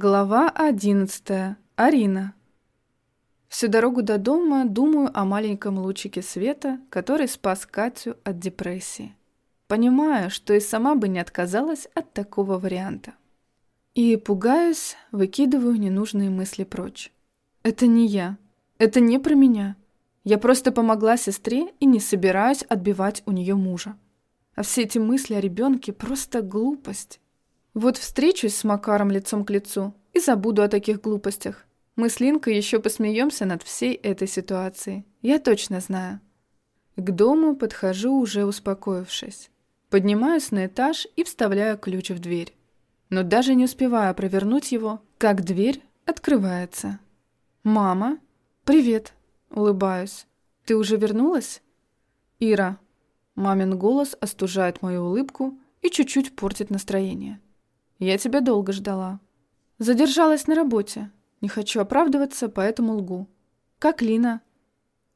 Глава одиннадцатая. Арина. Всю дорогу до дома думаю о маленьком лучике света, который спас Катю от депрессии. Понимаю, что и сама бы не отказалась от такого варианта. И, пугаюсь, выкидываю ненужные мысли прочь. Это не я. Это не про меня. Я просто помогла сестре и не собираюсь отбивать у нее мужа. А все эти мысли о ребенке просто глупость. Вот встречусь с Макаром лицом к лицу и забуду о таких глупостях. Мы с Линкой еще посмеемся над всей этой ситуацией. Я точно знаю. К дому подхожу, уже успокоившись. Поднимаюсь на этаж и вставляю ключ в дверь. Но даже не успеваю провернуть его, как дверь открывается. «Мама? Привет!» Улыбаюсь. «Ты уже вернулась?» «Ира». Мамин голос остужает мою улыбку и чуть-чуть портит настроение. Я тебя долго ждала. Задержалась на работе. Не хочу оправдываться, поэтому лгу. Как Лина?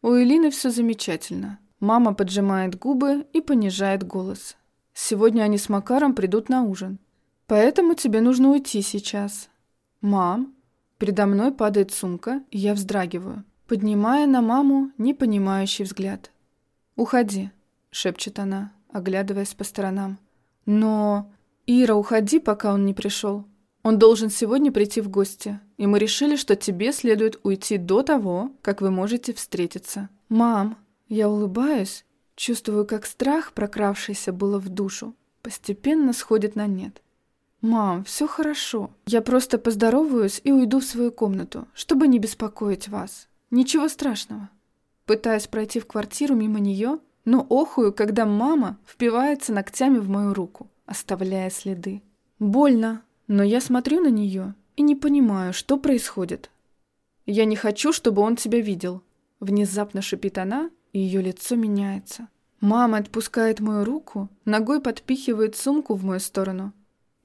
У Элины все замечательно. Мама поджимает губы и понижает голос. Сегодня они с Макаром придут на ужин. Поэтому тебе нужно уйти сейчас. Мам. Передо мной падает сумка, и я вздрагиваю, поднимая на маму непонимающий взгляд. «Уходи», — шепчет она, оглядываясь по сторонам. «Но...» «Ира, уходи, пока он не пришел. Он должен сегодня прийти в гости, и мы решили, что тебе следует уйти до того, как вы можете встретиться». «Мам!» Я улыбаюсь, чувствую, как страх, прокравшийся было в душу, постепенно сходит на нет. «Мам, все хорошо. Я просто поздороваюсь и уйду в свою комнату, чтобы не беспокоить вас. Ничего страшного». Пытаюсь пройти в квартиру мимо нее, но охую, когда мама впивается ногтями в мою руку оставляя следы. Больно, но я смотрю на нее и не понимаю, что происходит. «Я не хочу, чтобы он тебя видел», — внезапно шипит она, и ее лицо меняется. Мама отпускает мою руку, ногой подпихивает сумку в мою сторону.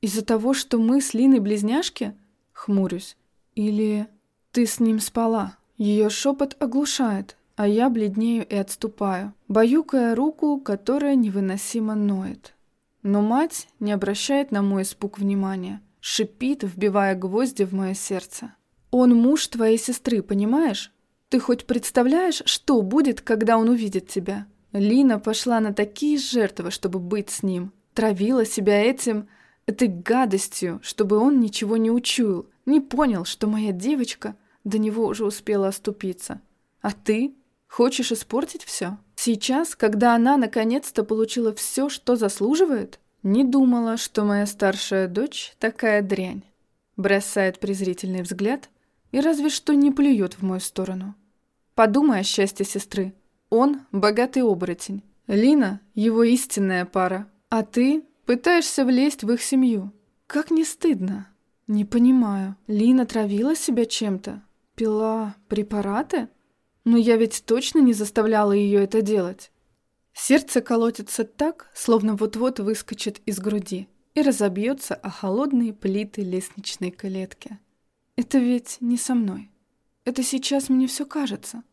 «Из-за того, что мы с Линой близняшки?» — хмурюсь. «Или ты с ним спала?» Ее шепот оглушает, а я бледнею и отступаю, баюкая руку, которая невыносимо ноет. Но мать не обращает на мой испуг внимания, шипит, вбивая гвозди в мое сердце. «Он муж твоей сестры, понимаешь? Ты хоть представляешь, что будет, когда он увидит тебя?» Лина пошла на такие жертвы, чтобы быть с ним. Травила себя этим, этой гадостью, чтобы он ничего не учуял, не понял, что моя девочка до него уже успела оступиться. А ты хочешь испортить все? Сейчас, когда она наконец-то получила все, что заслуживает, не думала, что моя старшая дочь такая дрянь. Бросает презрительный взгляд и разве что не плюет в мою сторону. Подумай о счастье сестры. Он – богатый оборотень. Лина – его истинная пара. А ты пытаешься влезть в их семью. Как не стыдно? Не понимаю. Лина травила себя чем-то? Пила препараты? Но я ведь точно не заставляла ее это делать. Сердце колотится так, словно вот-вот выскочит из груди и разобьется о холодные плиты лестничной калетки. Это ведь не со мной. Это сейчас мне все кажется.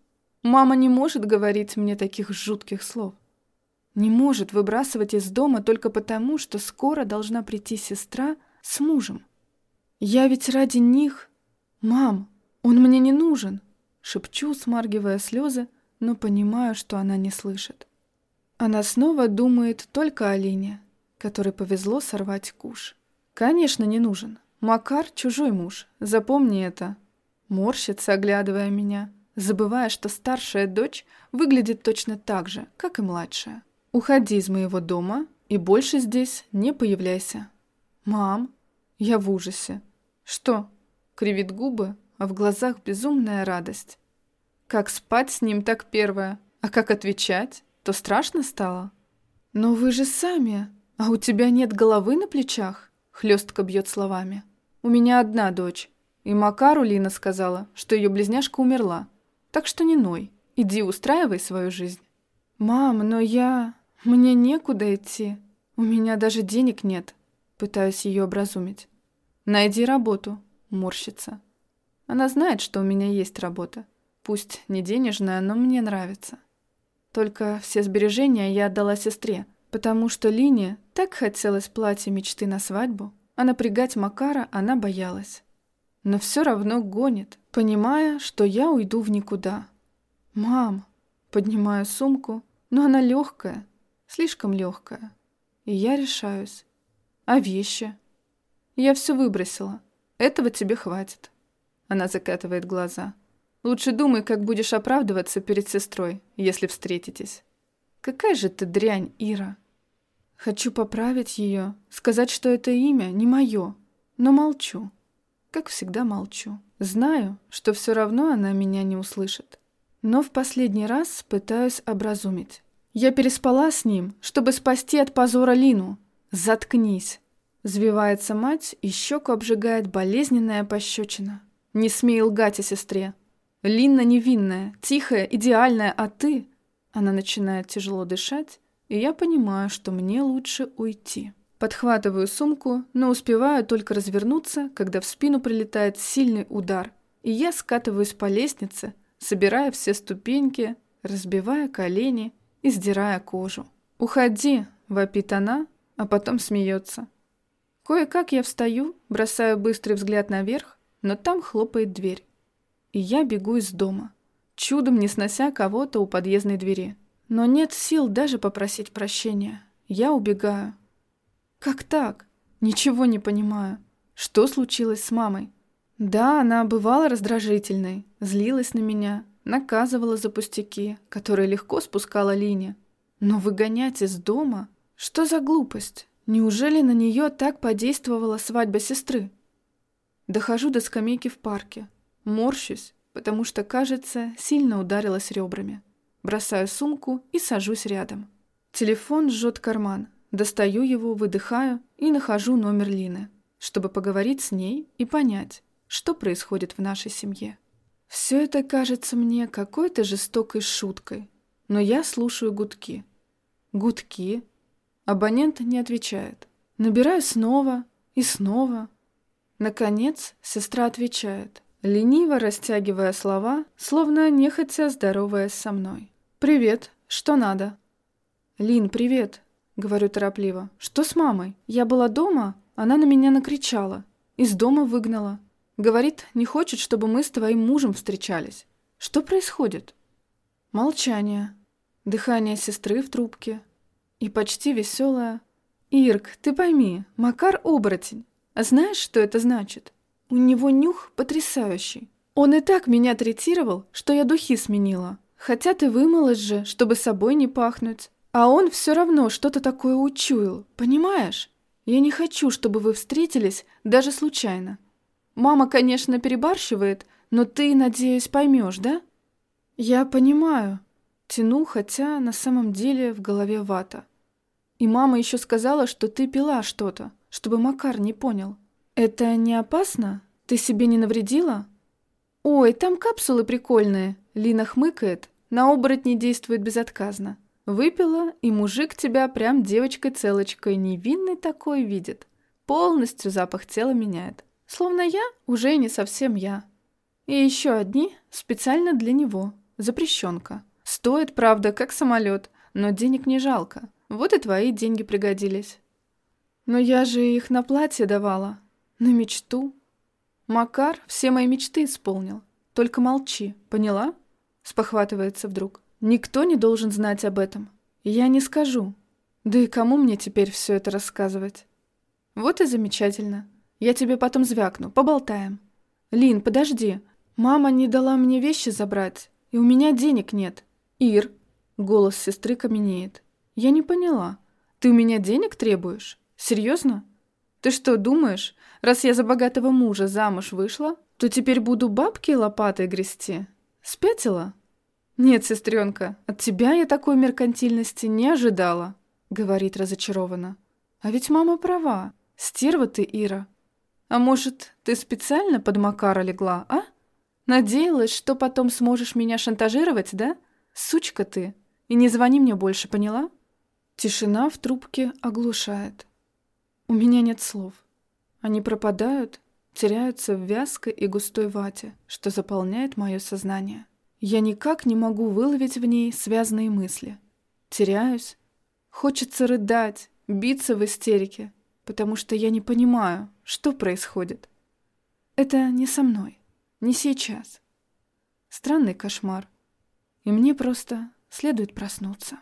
Мама не может говорить мне таких жутких слов. Не может выбрасывать из дома только потому, что скоро должна прийти сестра с мужем. Я ведь ради них... Мам, он мне не нужен. Шепчу, смаргивая слезы, но понимаю, что она не слышит. Она снова думает только о Лине, которой повезло сорвать куш. Конечно, не нужен. Макар — чужой муж, запомни это. Морщится, оглядывая меня, забывая, что старшая дочь выглядит точно так же, как и младшая. Уходи из моего дома и больше здесь не появляйся. Мам, я в ужасе. Что? Кривит губы, а в глазах безумная радость. Как спать с ним, так первое. А как отвечать? То страшно стало? Но вы же сами, а у тебя нет головы на плечах? Хлестко бьет словами. У меня одна дочь. И Макару Лина сказала, что ее близняшка умерла. Так что не ной. Иди устраивай свою жизнь. Мам, но я... Мне некуда идти. У меня даже денег нет. Пытаюсь ее образумить. Найди работу. Морщится. Она знает, что у меня есть работа. Пусть не денежная, но мне нравится. Только все сбережения я отдала сестре, потому что Лине так хотелось платье мечты на свадьбу, а напрягать Макара она боялась. но все равно гонит, понимая, что я уйду в никуда. «Мам!» Поднимаю сумку, но она легкая, слишком легкая. И я решаюсь. А вещи? Я все выбросила. Этого тебе хватит. Она закатывает глаза. Лучше думай, как будешь оправдываться перед сестрой, если встретитесь. Какая же ты дрянь, Ира. Хочу поправить ее, сказать, что это имя не мое, но молчу. Как всегда молчу. Знаю, что все равно она меня не услышит. Но в последний раз пытаюсь образумить. Я переспала с ним, чтобы спасти от позора Лину. Заткнись. Звивается мать, и щеку обжигает болезненная пощечина. Не смей лгать о сестре. Линна невинная, тихая, идеальная, а ты... Она начинает тяжело дышать, и я понимаю, что мне лучше уйти. Подхватываю сумку, но успеваю только развернуться, когда в спину прилетает сильный удар, и я скатываюсь по лестнице, собирая все ступеньки, разбивая колени и сдирая кожу. «Уходи!» — вопит она, а потом смеется. Кое-как я встаю, бросаю быстрый взгляд наверх, но там хлопает дверь. И я бегу из дома, чудом не снося кого-то у подъездной двери. Но нет сил даже попросить прощения. Я убегаю. Как так? Ничего не понимаю. Что случилось с мамой? Да, она бывала раздражительной, злилась на меня, наказывала за пустяки, которые легко спускала Лине. Но выгонять из дома? Что за глупость? Неужели на нее так подействовала свадьба сестры? Дохожу до скамейки в парке. Морщусь, потому что, кажется, сильно ударилась ребрами. Бросаю сумку и сажусь рядом. Телефон жжет карман. Достаю его, выдыхаю и нахожу номер Лины, чтобы поговорить с ней и понять, что происходит в нашей семье. Все это кажется мне какой-то жестокой шуткой, но я слушаю гудки. Гудки. Абонент не отвечает. Набираю снова и снова. Наконец, сестра отвечает, лениво растягивая слова, словно нехотя здороваясь со мной. «Привет, что надо?» «Лин, привет», — говорю торопливо. «Что с мамой? Я была дома, она на меня накричала. Из дома выгнала. Говорит, не хочет, чтобы мы с твоим мужем встречались. Что происходит? Молчание. Дыхание сестры в трубке. И почти веселое. Ирк, ты пойми, Макар оборотень. А знаешь, что это значит? У него нюх потрясающий. Он и так меня третировал, что я духи сменила. Хотя ты вымылась же, чтобы собой не пахнуть. А он все равно что-то такое учуял, понимаешь? Я не хочу, чтобы вы встретились даже случайно. Мама, конечно, перебарщивает, но ты, надеюсь, поймешь, да? Я понимаю. Тяну, хотя на самом деле в голове вата. И мама еще сказала, что ты пила что-то, чтобы Макар не понял. Это не опасно? Ты себе не навредила? Ой, там капсулы прикольные. Лина хмыкает, на оборотни действует безотказно. Выпила, и мужик тебя прям девочкой-целочкой невинный такой видит. Полностью запах тела меняет. Словно я уже не совсем я. И еще одни специально для него. Запрещенка. Стоит, правда, как самолет, но денег не жалко. Вот и твои деньги пригодились. Но я же их на платье давала. На мечту. Макар все мои мечты исполнил. Только молчи, поняла? Спохватывается вдруг. Никто не должен знать об этом. Я не скажу. Да и кому мне теперь все это рассказывать? Вот и замечательно. Я тебе потом звякну, поболтаем. Лин, подожди. Мама не дала мне вещи забрать, и у меня денег нет. Ир. Голос сестры каменеет. Я не поняла. Ты у меня денег требуешь? Серьезно? Ты что, думаешь, раз я за богатого мужа замуж вышла, то теперь буду бабки лопатой грести? Спятила? Нет, сестренка, от тебя я такой меркантильности не ожидала, говорит разочарованно. А ведь мама права. Стерва ты, Ира. А может, ты специально под Макара легла, а? Надеялась, что потом сможешь меня шантажировать, да? Сучка ты. И не звони мне больше, поняла? Тишина в трубке оглушает. У меня нет слов. Они пропадают, теряются в вязкой и густой вате, что заполняет мое сознание. Я никак не могу выловить в ней связанные мысли. Теряюсь. Хочется рыдать, биться в истерике, потому что я не понимаю, что происходит. Это не со мной, не сейчас. Странный кошмар, и мне просто следует проснуться.